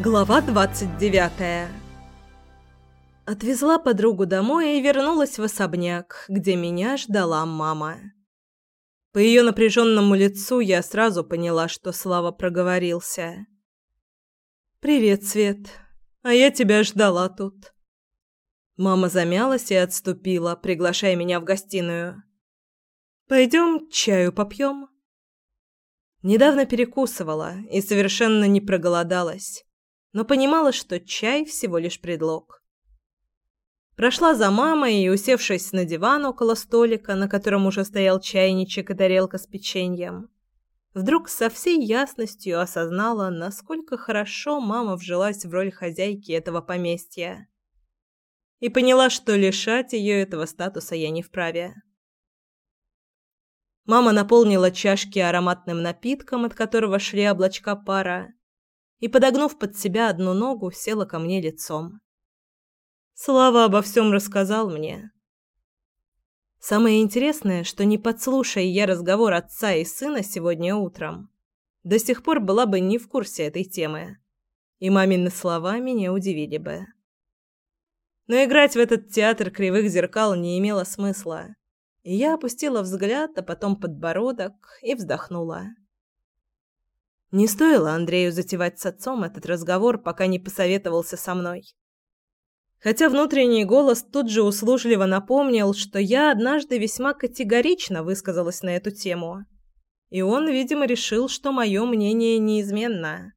Глава 29 Отвезла подругу домой и вернулась в особняк, где меня ждала мама. По ее напряженному лицу я сразу поняла, что Слава проговорился. «Привет, Свет. А я тебя ждала тут». Мама замялась и отступила, приглашая меня в гостиную. «Пойдем чаю попьем?» Недавно перекусывала и совершенно не проголодалась но понимала, что чай всего лишь предлог. Прошла за мамой и, усевшись на диван около столика, на котором уже стоял чайничек и тарелка с печеньем, вдруг со всей ясностью осознала, насколько хорошо мама вжилась в роль хозяйки этого поместья. И поняла, что лишать ее этого статуса я не вправе. Мама наполнила чашки ароматным напитком, от которого шли облачка пара, и, подогнув под себя одну ногу, села ко мне лицом. Слава обо всем рассказал мне. Самое интересное, что не подслушая я разговор отца и сына сегодня утром, до сих пор была бы не в курсе этой темы, и мамины слова меня удивили бы. Но играть в этот театр кривых зеркал не имело смысла, и я опустила взгляд, а потом подбородок и вздохнула. Не стоило Андрею затевать с отцом этот разговор, пока не посоветовался со мной. Хотя внутренний голос тут же услужливо напомнил, что я однажды весьма категорично высказалась на эту тему. И он, видимо, решил, что мое мнение неизменно.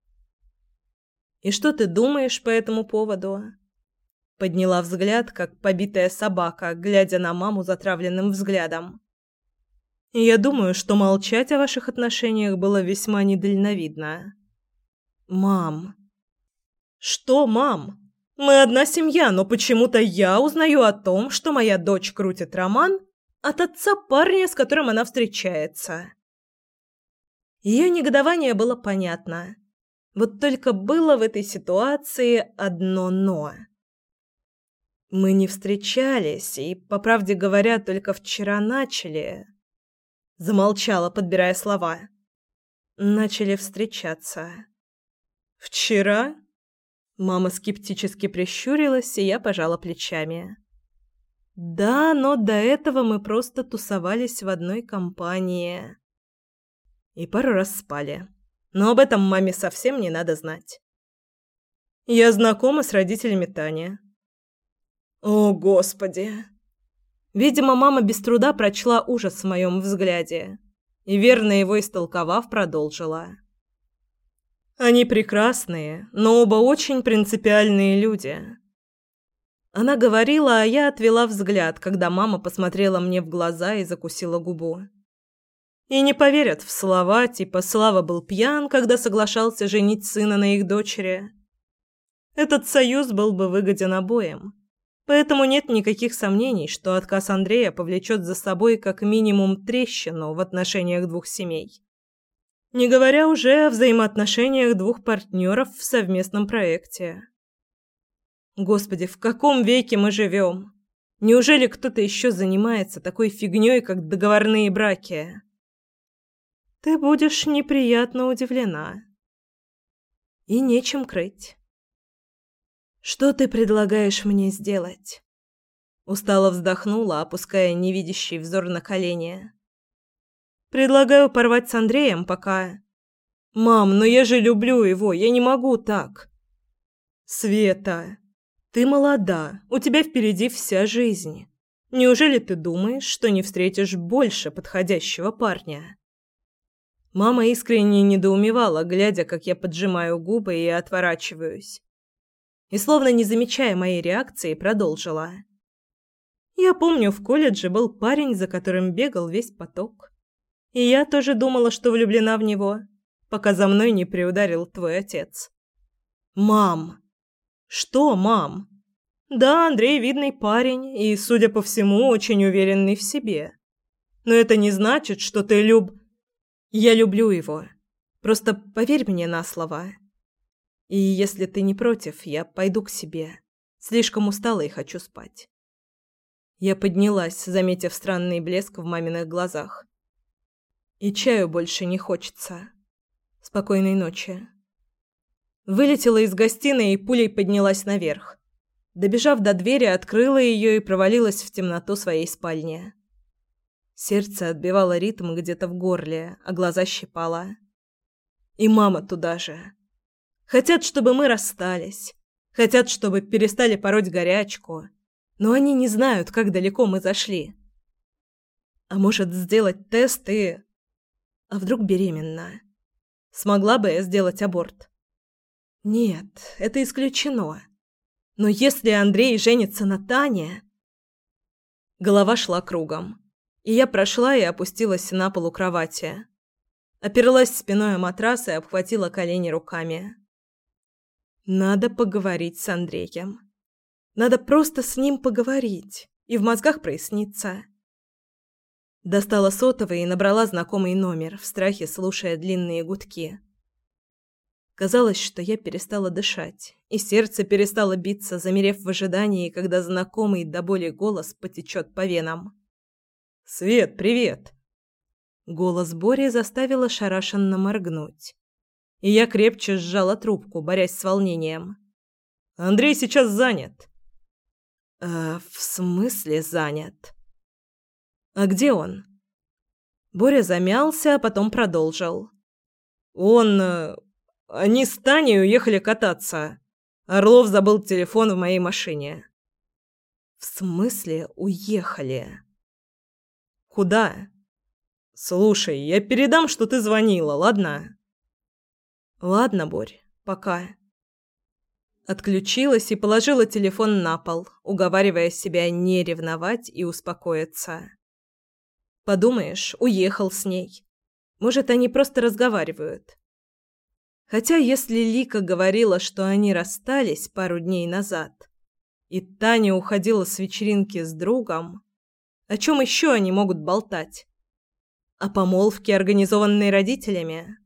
«И что ты думаешь по этому поводу?» Подняла взгляд, как побитая собака, глядя на маму затравленным взглядом. Я думаю, что молчать о ваших отношениях было весьма недальновидно. Мам. Что, мам? Мы одна семья, но почему-то я узнаю о том, что моя дочь крутит роман от отца парня, с которым она встречается. Ее негодование было понятно. Вот только было в этой ситуации одно «но». Мы не встречались, и, по правде говоря, только вчера начали. Замолчала, подбирая слова. Начали встречаться. «Вчера?» Мама скептически прищурилась, и я пожала плечами. «Да, но до этого мы просто тусовались в одной компании. И пару раз спали. Но об этом маме совсем не надо знать. Я знакома с родителями Тани». «О, Господи!» Видимо, мама без труда прочла ужас в моем взгляде и, верно его истолковав, продолжила. «Они прекрасные, но оба очень принципиальные люди». Она говорила, а я отвела взгляд, когда мама посмотрела мне в глаза и закусила губу. И не поверят в слова, типа «Слава был пьян, когда соглашался женить сына на их дочери». Этот союз был бы выгоден обоим. Поэтому нет никаких сомнений, что отказ Андрея повлечет за собой как минимум трещину в отношениях двух семей. Не говоря уже о взаимоотношениях двух партнеров в совместном проекте. Господи, в каком веке мы живем? Неужели кто-то еще занимается такой фигней, как договорные браки? Ты будешь неприятно удивлена. И нечем крыть. Что ты предлагаешь мне сделать? Устало вздохнула, опуская невидящий взор на колени. Предлагаю порвать с Андреем, пока Мам, но я же люблю его, я не могу так. Света, ты молода, у тебя впереди вся жизнь. Неужели ты думаешь, что не встретишь больше подходящего парня? Мама искренне недоумевала, глядя, как я поджимаю губы и отворачиваюсь и, словно не замечая моей реакции, продолжила. «Я помню, в колледже был парень, за которым бегал весь поток. И я тоже думала, что влюблена в него, пока за мной не приударил твой отец». «Мам!» «Что, мам?» «Да, Андрей видный парень и, судя по всему, очень уверенный в себе. Но это не значит, что ты люб...» «Я люблю его. Просто поверь мне на слово. И если ты не против, я пойду к себе. Слишком устала и хочу спать. Я поднялась, заметив странный блеск в маминых глазах. И чаю больше не хочется. Спокойной ночи. Вылетела из гостиной и пулей поднялась наверх. Добежав до двери, открыла ее и провалилась в темноту своей спальни. Сердце отбивало ритм где-то в горле, а глаза щипало. И мама туда же. Хотят, чтобы мы расстались. Хотят, чтобы перестали пороть горячку. Но они не знают, как далеко мы зашли. А может, сделать тест и... А вдруг беременна? Смогла бы я сделать аборт? Нет, это исключено. Но если Андрей женится на Тане... Голова шла кругом. И я прошла и опустилась на полу кровати. Оперлась спиной о матрас и обхватила колени руками. Надо поговорить с Андреем. Надо просто с ним поговорить, и в мозгах прояснится. Достала сотовый и набрала знакомый номер, в страхе слушая длинные гудки. Казалось, что я перестала дышать, и сердце перестало биться, замерев в ожидании, когда знакомый до боли голос потечет по венам. «Свет, привет!» Голос Бори заставил ошарашенно моргнуть. И я крепче сжала трубку, борясь с волнением. «Андрей сейчас занят». «Э, в смысле занят?» «А где он?» Боря замялся, а потом продолжил. «Он... Э, они с Таней уехали кататься. Орлов забыл телефон в моей машине». «В смысле уехали?» «Куда?» «Слушай, я передам, что ты звонила, ладно?» «Ладно, Борь, пока». Отключилась и положила телефон на пол, уговаривая себя не ревновать и успокоиться. Подумаешь, уехал с ней. Может, они просто разговаривают. Хотя если Лика говорила, что они расстались пару дней назад, и Таня уходила с вечеринки с другом, о чем еще они могут болтать? О помолвке, организованной родителями?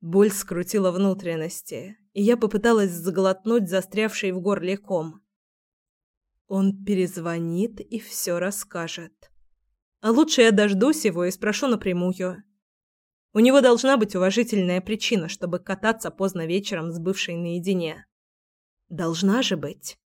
Боль скрутила внутренности, и я попыталась заглотнуть застрявший в горле ком. Он перезвонит и все расскажет. А лучше я дождусь его и спрошу напрямую. У него должна быть уважительная причина, чтобы кататься поздно вечером с бывшей наедине. Должна же быть.